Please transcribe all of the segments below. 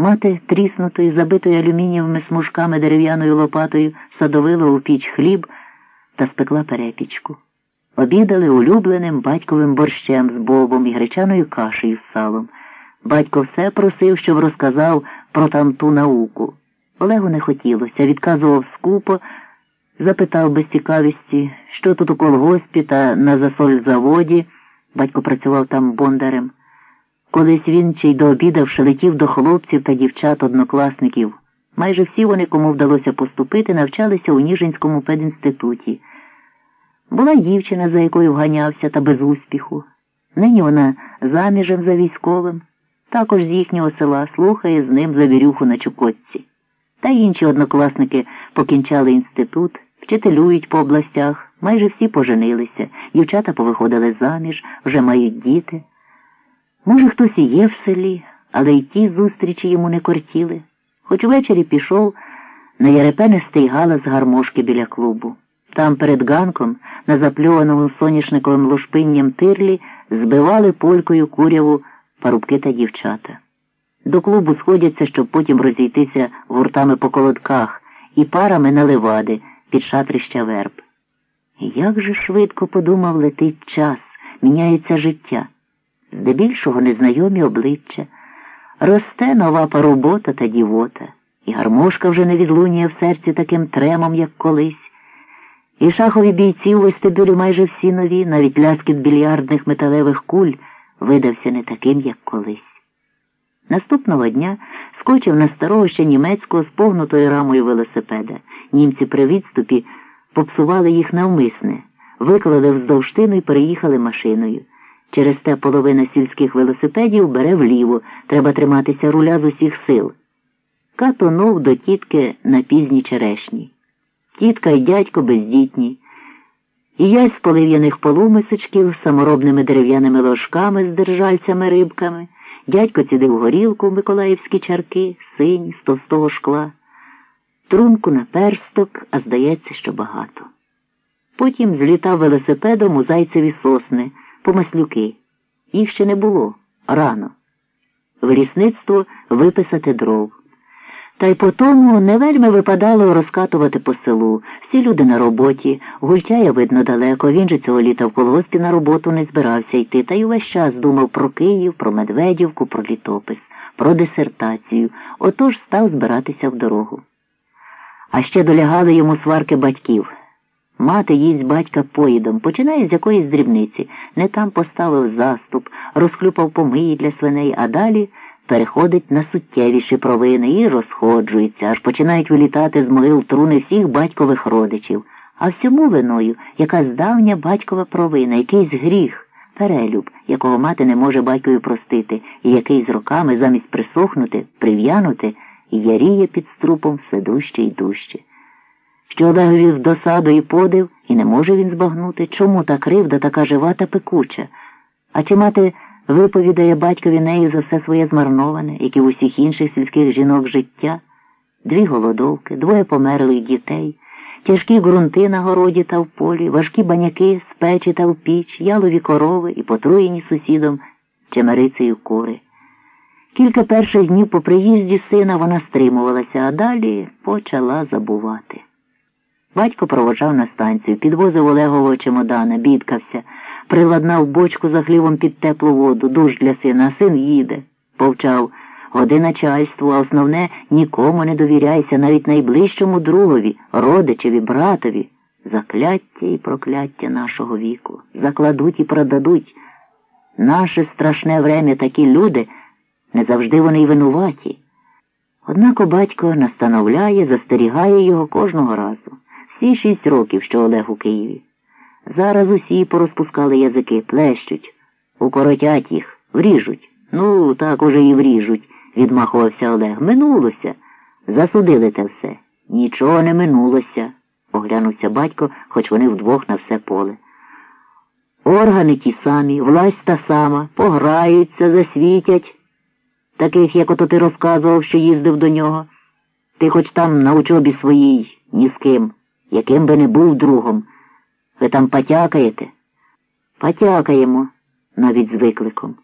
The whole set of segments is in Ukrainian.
Мати тріснутою, забитою алюмінієвими смужками дерев'яною лопатою садовила у піч хліб та спекла перепічку. Обідали улюбленим батьковим борщем з бобом і гречаною кашею з салом. Батько все просив, щоб розказав про тамту науку. Олегу не хотілося, відказував скупо, запитав без цікавості, що тут у колгоспі та на засользаводі. Батько працював там бондарем. Колись він чи й дообідавши летів до хлопців та дівчат однокласників. Майже всі вони, кому вдалося поступити, навчалися у Ніжинському педінституті. Була дівчина, за якою вганявся, та без успіху. Нині вона заміжем за військовим, також з їхнього села слухає з ним завірюху на Чукотці. Та інші однокласники покінчали інститут, вчителюють по областях, майже всі поженилися, дівчата повиходили заміж, вже мають діти. Може, хтось і є в селі, але й ті зустрічі йому не кортіли. Хоч увечері пішов на ярепенистий галас гармошки біля клубу. Там перед ганком, на запльованому соняшниковим лушпинням тирлі, збивали полькою куряву парубки та дівчата. До клубу сходяться, щоб потім розійтися гуртами по колодках і парами на левади під шатрища верб. Як же швидко подумав, летить час, міняється життя здебільшого незнайомі обличчя, росте нова паробота та дівота, і гармошка вже не відлунює в серці таким тремом, як колись. І шахові бійці у вестибюлі майже всі нові, навіть ляскіт більярдних металевих куль видався не таким, як колись. Наступного дня скочив на старого ще німецького з погнутою рамою велосипеда. Німці при відступі попсували їх навмисне, виклали вздовж тину і переїхали машиною. Через те половина сільських велосипедів бере вліво, треба триматися руля з усіх сил. Катонув до тітки на пізній черешні. Тітка й дядько бездітні. І я з полив'яних полумисочків з саморобними дерев'яними ложками з держальцями рибками. Дядько цідив горілку в миколаївські чарки, сині, з товстого шкла, трунку на персток, а здається, що багато. Потім злітав велосипедом у зайцеві сосни по маслюки. Їх ще не було рано. В лісництво виписати дров. Та й по тому не вельми випадало розкатувати по селу. Всі люди на роботі, гультяя, видно, далеко, він же цього літа в колгоспі на роботу не збирався йти, та й увесь час думав про Київ, про Медведівку, про літопис, про дисертацію, отож став збиратися в дорогу. А ще долягали йому сварки батьків. Мати їсть батька поїдом, починає з якоїсь дрібниці, не там поставив заступ, розхлюпав помиї для свиней, а далі переходить на суттєвіші провини і розходжується, аж починають вилітати з могил труни всіх батькових родичів. А всьому виною якась давня батькова провина, якийсь гріх, перелюб, якого мати не може батькові простити, і який з роками замість присохнути, прив'янути, яріє під струпом все дужче й дужче що Олегові досаду і подив, і не може він збагнути, чому та кривда така жива та пекуча. А чи мати виповідає батькові нею за все своє змарноване, як і в усіх інших сільських жінок життя, дві голодовки, двоє померлих дітей, тяжкі ґрунти на городі та в полі, важкі баняки з печі та в піч, ялові корови і потруєні сусідом чемерицею кури. Кілька перших днів по приїзді сина вона стримувалася, а далі почала забувати. Батько проводжав на станцію, підвозив Олегового чемодана, бідкався, приладнав бочку за хлівом під теплу воду, душ для сина, а син їде. Повчав годи начальству, а основне нікому не довіряйся, навіть найближчому другові, родичеві, братові. Закляття і прокляття нашого віку. Закладуть і продадуть. Наше страшне время такі люди, не завжди вони й винуваті. Однак батько настановляє, застерігає його кожного разу. Всі шість років, що Олег у Києві. Зараз усі порозпускали язики, плещуть, укоротять їх, вріжуть. Ну, так уже і вріжуть, відмахувався Олег. Минулося. Засудили те все. Нічого не минулося, оглянувся батько, хоч вони вдвох на все поле. Органи ті самі, власть та сама, пограються, засвітять. Таких, як ото ти розказував, що їздив до нього. Ти хоч там на учобі своїй ні з ким яким би не був другом. Ви там потякаєте? Потякаємо, навіть з викликом.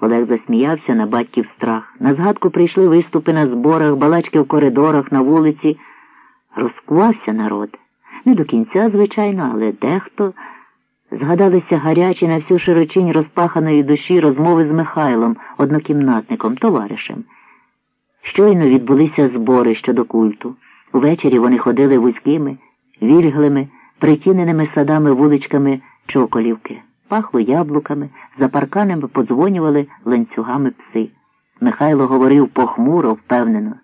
Олег засміявся на батьків страх. На згадку прийшли виступи на зборах, балачки в коридорах, на вулиці. Розкувався народ. Не до кінця, звичайно, але дехто. Згадалися гарячі на всю широчинь розпаханої душі розмови з Михайлом, однокімнатником, товаришем. Щойно відбулися збори щодо культу. Увечері вони ходили вузькими, вільглими, притіненими садами вуличками Чоколівки. Пахло яблуками, за парканами подзвонювали ланцюгами пси. Михайло говорив похмуро, впевнено.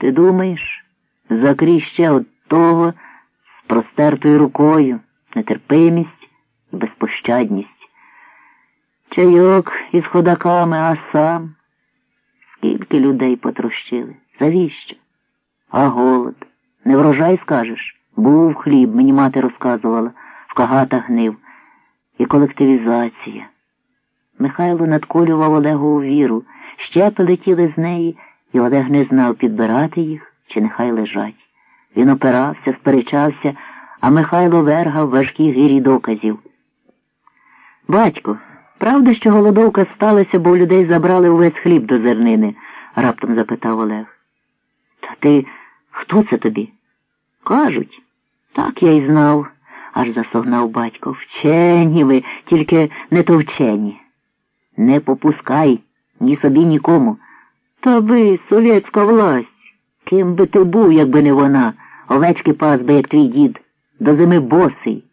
Ти думаєш, закрій ще от того з простертою рукою, нетерпимість і безпощадність. Чайок із ходаками, а сам. Скільки людей потрощили? Завіщо? А голод? Не врожай, скажеш? Був хліб, мені мати розказувала, в кагатах гнив. І колективізація. Михайло надколював Олегу віру, щепи летіли з неї, і Олег не знав, підбирати їх чи нехай лежать. Він опирався, сперечався, а Михайло вергав важкі гирі доказів. Батько, правда, що голодовка сталася, бо у людей забрали увесь хліб до зернини? раптом запитав Олег. Та ти хто це тобі? Кажуть, так я й знав, аж засогнав батько. Вчені ви, тільки не то вчені. Не попускай ні собі, нікому. Та ви, совєтська власть. Ким би ти був, якби не вона, овечки пас би, як твій дід, до зими босий.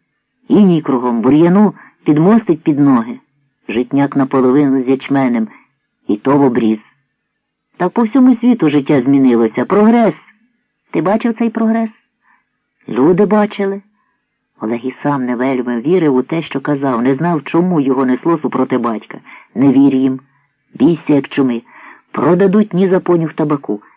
Іній кругом бур'яну підмостить під ноги. Житняк наполовину з ячменем, і то в обріз. Так по всьому світу життя змінилося. Прогрес. Ти бачив цей прогрес? Люди бачили. Олег і сам не вельми вірив у те, що казав, не знав, чому його несло супроти батька. Не вір їм. Бійся, як чуми. Продадуть ні за понюх табаку.